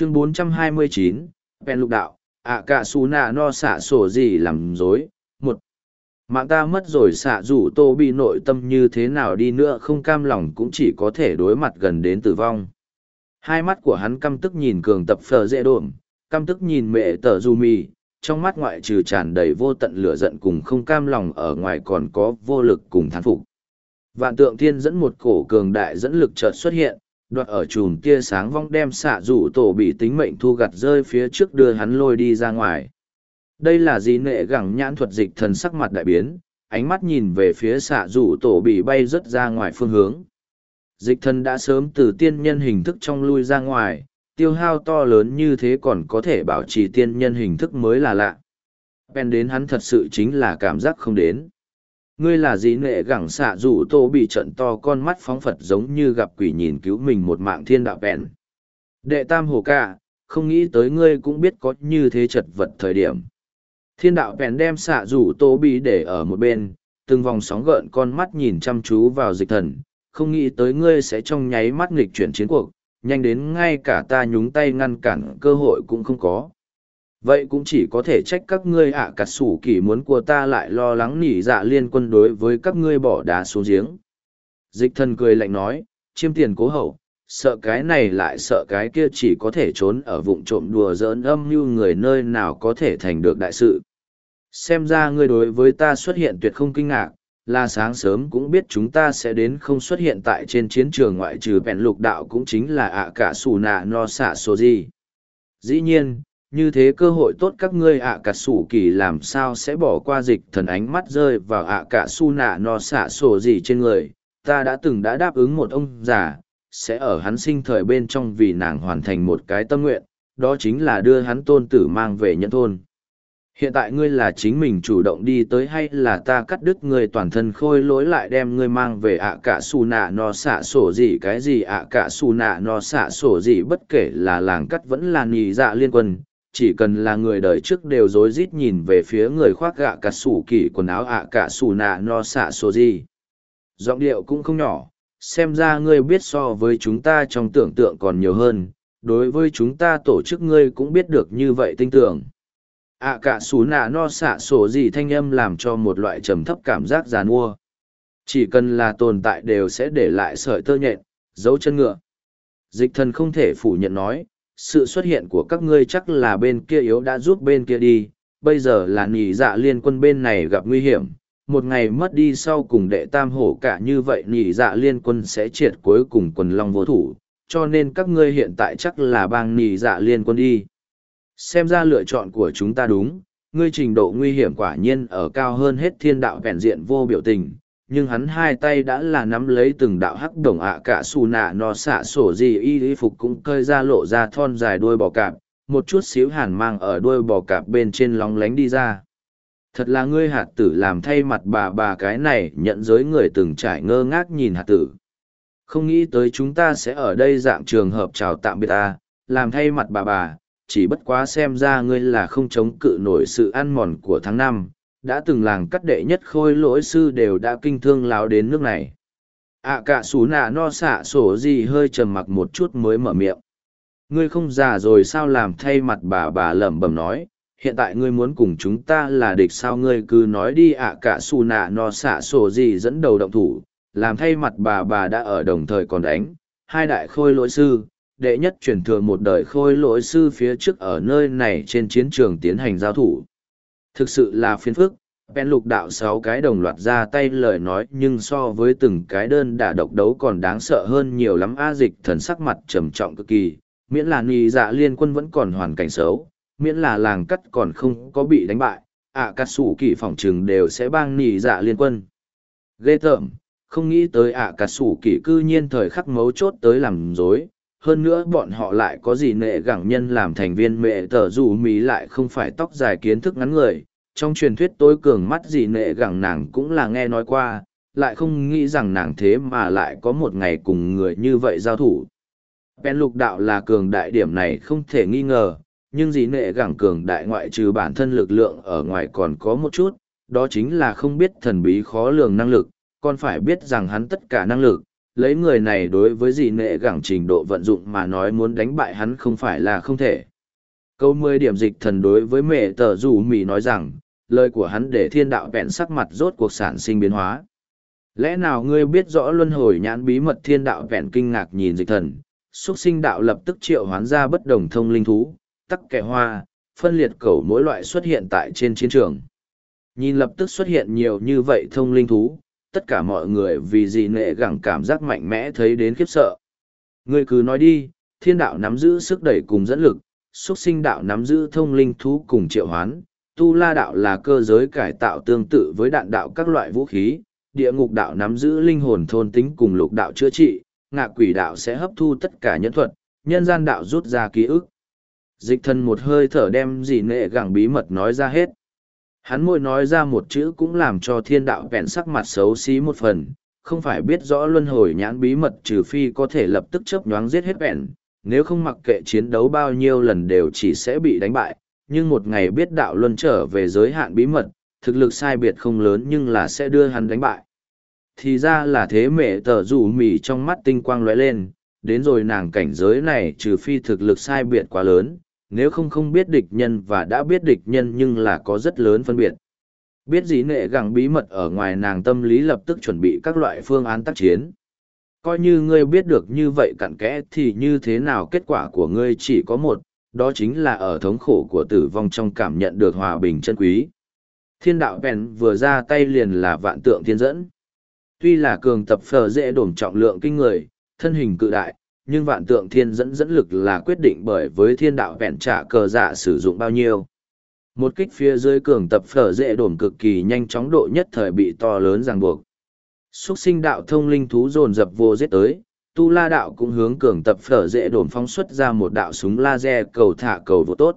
chương 429, pen lục đạo ạ cả xù nạ no xạ sổ gì làm dối? Một mạng ta mất rồi xạ rủ tô bị nội tâm như thế nào đi nữa không cam lòng cũng chỉ có thể đối mặt gần đến tử vong. Hai mắt của hắn căm tức nhìn cường tập phờ dễ đồn căm tức nhìn mẹ tờ du mì trong mắt ngoại trừ tràn đầy vô tận lửa giận cùng không cam lòng ở ngoài còn có vô lực cùng thán phục. Vạn tượng thiên dẫn một cổ cường đại dẫn lực chợt xuất hiện đoạt ở chùm tia sáng vong đem xạ rủ tổ bị tính mệnh thu gặt rơi phía trước đưa hắn lôi đi ra ngoài. Đây là gì nệ gẳng nhãn thuật dịch thần sắc mặt đại biến, ánh mắt nhìn về phía xạ rủ tổ bị bay rớt ra ngoài phương hướng. Dịch thần đã sớm từ tiên nhân hình thức trong lui ra ngoài, tiêu hao to lớn như thế còn có thể bảo trì tiên nhân hình thức mới là lạ. Pen đến hắn thật sự chính là cảm giác không đến ngươi là gì nệ gẳng xạ rủ tô bị trận to con mắt phóng phật giống như gặp quỷ nhìn cứu mình một mạng thiên đạo bèn. Đệ tam hồ ca, không nghĩ tới ngươi cũng biết có như thế chật vật thời điểm. Thiên đạo bèn đem xạ rủ tô bị để ở một bên, từng vòng sóng gợn con mắt nhìn chăm chú vào dịch thần. Không nghĩ tới ngươi sẽ trong nháy mắt nghịch chuyển chiến cuộc, nhanh đến ngay cả ta nhúng tay ngăn cản cơ hội cũng không có vậy cũng chỉ có thể trách các ngươi ạ à, cặt sủ kỳ muốn của ta lại lo lắng nỉ dạ liên quân đối với các ngươi bỏ đá xuống giếng. Dịch thần cười lạnh nói chiêm tiền cố hậu sợ cái này lại sợ cái kia chỉ có thể trốn ở vụng trộm đùa giỡn âm mưu người nơi nào có thể thành được đại sự. Xem ra ngươi đối với ta xuất hiện tuyệt không kinh ngạc là sáng sớm cũng biết chúng ta sẽ đến không xuất hiện tại trên chiến trường ngoại trừ bèn lục đạo cũng chính là ạ cả xù nạ no xạ số gì dĩ nhiên như thế cơ hội tốt các ngươi ạ cả sủ kỳ làm sao sẽ bỏ qua dịch thần ánh mắt rơi vào ạ cả su nạ no xả sổ gì trên người. Ta đã từng đã đáp ứng một ông già, sẽ ở hắn sinh thời bên trong vì nàng hoàn thành một cái tâm nguyện, đó chính là đưa hắn tôn tử mang về nhân thôn. Hiện tại ngươi là chính mình chủ động đi tới hay là ta cắt đứt ngươi toàn thân khôi lỗi lại đem ngươi mang về ạ cả xù nạ no xả sổ gì? Cái gì ạ cả xù nạ no xả sổ gì? Bất kể là làng cắt vẫn là nhì dạ liên quân chỉ cần là người đời trước đều rối rít nhìn về phía người khoác gạ cả sủ kỳ quần áo ạ cả sủ nạ no xạ số gì. Giọng điệu cũng không nhỏ, xem ra ngươi biết so với chúng ta trong tưởng tượng còn nhiều hơn, đối với chúng ta tổ chức ngươi cũng biết được như vậy tinh tưởng. ạ cả sủ nạ no xạ sổ gì thanh âm làm cho một loại trầm thấp cảm giác giàn mua. Chỉ cần là tồn tại đều sẽ để lại sợi tơ nhện, dấu chân ngựa. Dịch thần không thể phủ nhận nói, sự xuất hiện của các ngươi chắc là bên kia yếu đã giúp bên kia đi, bây giờ là nỉ dạ liên quân bên này gặp nguy hiểm. Một ngày mất đi sau cùng đệ tam hổ cả như vậy nỉ dạ liên quân sẽ triệt cuối cùng quần long vô thủ, cho nên các ngươi hiện tại chắc là bang nỉ dạ liên quân đi. Xem ra lựa chọn của chúng ta đúng, ngươi trình độ nguy hiểm quả nhiên ở cao hơn hết thiên đạo vẹn diện vô biểu tình, nhưng hắn hai tay đã là nắm lấy từng đạo hắc đồng ạ cả xù nạ nó xạ sổ gì y y phục cũng cơi ra lộ ra thon dài đuôi bò cạp, một chút xíu hàn mang ở đuôi bò cạp bên trên lóng lánh đi ra. Thật là ngươi hạt tử làm thay mặt bà bà cái này, nhận giới người từng trải ngơ ngác nhìn hạt tử. Không nghĩ tới chúng ta sẽ ở đây dạng trường hợp chào tạm biệt ta làm thay mặt bà bà, chỉ bất quá xem ra ngươi là không chống cự nổi sự ăn mòn của tháng năm đã từng làng cắt đệ nhất khôi lỗi sư đều đã kinh thương láo đến nước này. Ạ à, cả xú nạ no xạ sổ gì hơi trầm mặc một chút mới mở miệng. Ngươi không già rồi sao làm thay mặt bà bà lẩm bẩm nói hiện tại ngươi muốn cùng chúng ta là địch sao ngươi cứ nói đi ạ à, cả xù nạ no xạ sổ gì dẫn đầu động thủ làm thay mặt bà bà đã ở đồng thời còn đánh hai đại khôi lỗi sư đệ nhất truyền thừa một đời khôi lỗi sư phía trước ở nơi này trên chiến trường tiến hành giao thủ. Thực sự là phiền phức, Ben lục đạo sáu cái đồng loạt ra tay lời nói nhưng so với từng cái đơn đả độc đấu còn đáng sợ hơn nhiều lắm A dịch thần sắc mặt trầm trọng cực kỳ, miễn là nì dạ liên quân vẫn còn hoàn cảnh xấu, miễn là làng cắt còn không có bị đánh bại, ạ à, cắt sủ kỳ phỏng trừng đều sẽ bang nì dạ liên quân. Ghê tởm, không nghĩ tới ạ à, cắt sủ kỳ cư nhiên thời khắc mấu chốt tới làm dối, hơn nữa bọn họ lại có gì nệ gẳng nhân làm thành viên mẹ tờ dù mí lại không phải tóc dài kiến thức ngắn người. Trong truyền thuyết tối cường mắt gì nệ gẳng nàng cũng là nghe nói qua, lại không nghĩ rằng nàng thế mà lại có một ngày cùng người như vậy giao thủ. Pen lục đạo là cường đại điểm này không thể nghi ngờ, nhưng dì nệ gẳng cường đại ngoại trừ bản thân lực lượng ở ngoài còn có một chút, đó chính là không biết thần bí khó lường năng lực, còn phải biết rằng hắn tất cả năng lực lấy người này đối với gì nệ gẳng trình độ vận dụng mà nói muốn đánh bại hắn không phải là không thể. Câu mười điểm dịch thần đối với mẹ tờ rủ mì nói rằng, lời của hắn để thiên đạo vẹn sắc mặt rốt cuộc sản sinh biến hóa. Lẽ nào ngươi biết rõ luân hồi nhãn bí mật thiên đạo vẹn kinh ngạc nhìn dịch thần, xuất sinh đạo lập tức triệu hoán ra bất đồng thông linh thú, tắc kẻ hoa, phân liệt cầu mỗi loại xuất hiện tại trên chiến trường. Nhìn lập tức xuất hiện nhiều như vậy thông linh thú, tất cả mọi người vì gì nệ gẳng cảm giác mạnh mẽ thấy đến khiếp sợ. Ngươi cứ nói đi, thiên đạo nắm giữ sức đẩy cùng dẫn lực, xuất sinh đạo nắm giữ thông linh thú cùng triệu hoán, tu la đạo là cơ giới cải tạo tương tự với đạn đạo các loại vũ khí, địa ngục đạo nắm giữ linh hồn thôn tính cùng lục đạo chữa trị, ngạ quỷ đạo sẽ hấp thu tất cả nhân thuật, nhân gian đạo rút ra ký ức. Dịch thân một hơi thở đem gì nệ gẳng bí mật nói ra hết. Hắn môi nói ra một chữ cũng làm cho thiên đạo vẹn sắc mặt xấu xí một phần, không phải biết rõ luân hồi nhãn bí mật trừ phi có thể lập tức chớp nhoáng giết hết vẹn, nếu không mặc kệ chiến đấu bao nhiêu lần đều chỉ sẽ bị đánh bại, nhưng một ngày biết đạo luân trở về giới hạn bí mật, thực lực sai biệt không lớn nhưng là sẽ đưa hắn đánh bại. Thì ra là thế mẹ tờ rủ mỉ trong mắt tinh quang lóe lên, đến rồi nàng cảnh giới này trừ phi thực lực sai biệt quá lớn, nếu không không biết địch nhân và đã biết địch nhân nhưng là có rất lớn phân biệt. Biết gì nệ gẳng bí mật ở ngoài nàng tâm lý lập tức chuẩn bị các loại phương án tác chiến. Coi như ngươi biết được như vậy cặn kẽ thì như thế nào kết quả của ngươi chỉ có một, đó chính là ở thống khổ của tử vong trong cảm nhận được hòa bình chân quý. Thiên đạo bèn vừa ra tay liền là vạn tượng thiên dẫn. Tuy là cường tập phở dễ đổm trọng lượng kinh người, thân hình cự đại, nhưng vạn tượng thiên dẫn dẫn lực là quyết định bởi với thiên đạo vẹn trả cờ dạ sử dụng bao nhiêu. Một kích phía dưới cường tập phở dễ đổm cực kỳ nhanh chóng độ nhất thời bị to lớn ràng buộc. Xuất sinh đạo thông linh thú dồn dập vô giết tới, tu la đạo cũng hướng cường tập phở dễ đổm phóng xuất ra một đạo súng laser cầu thả cầu vô tốt.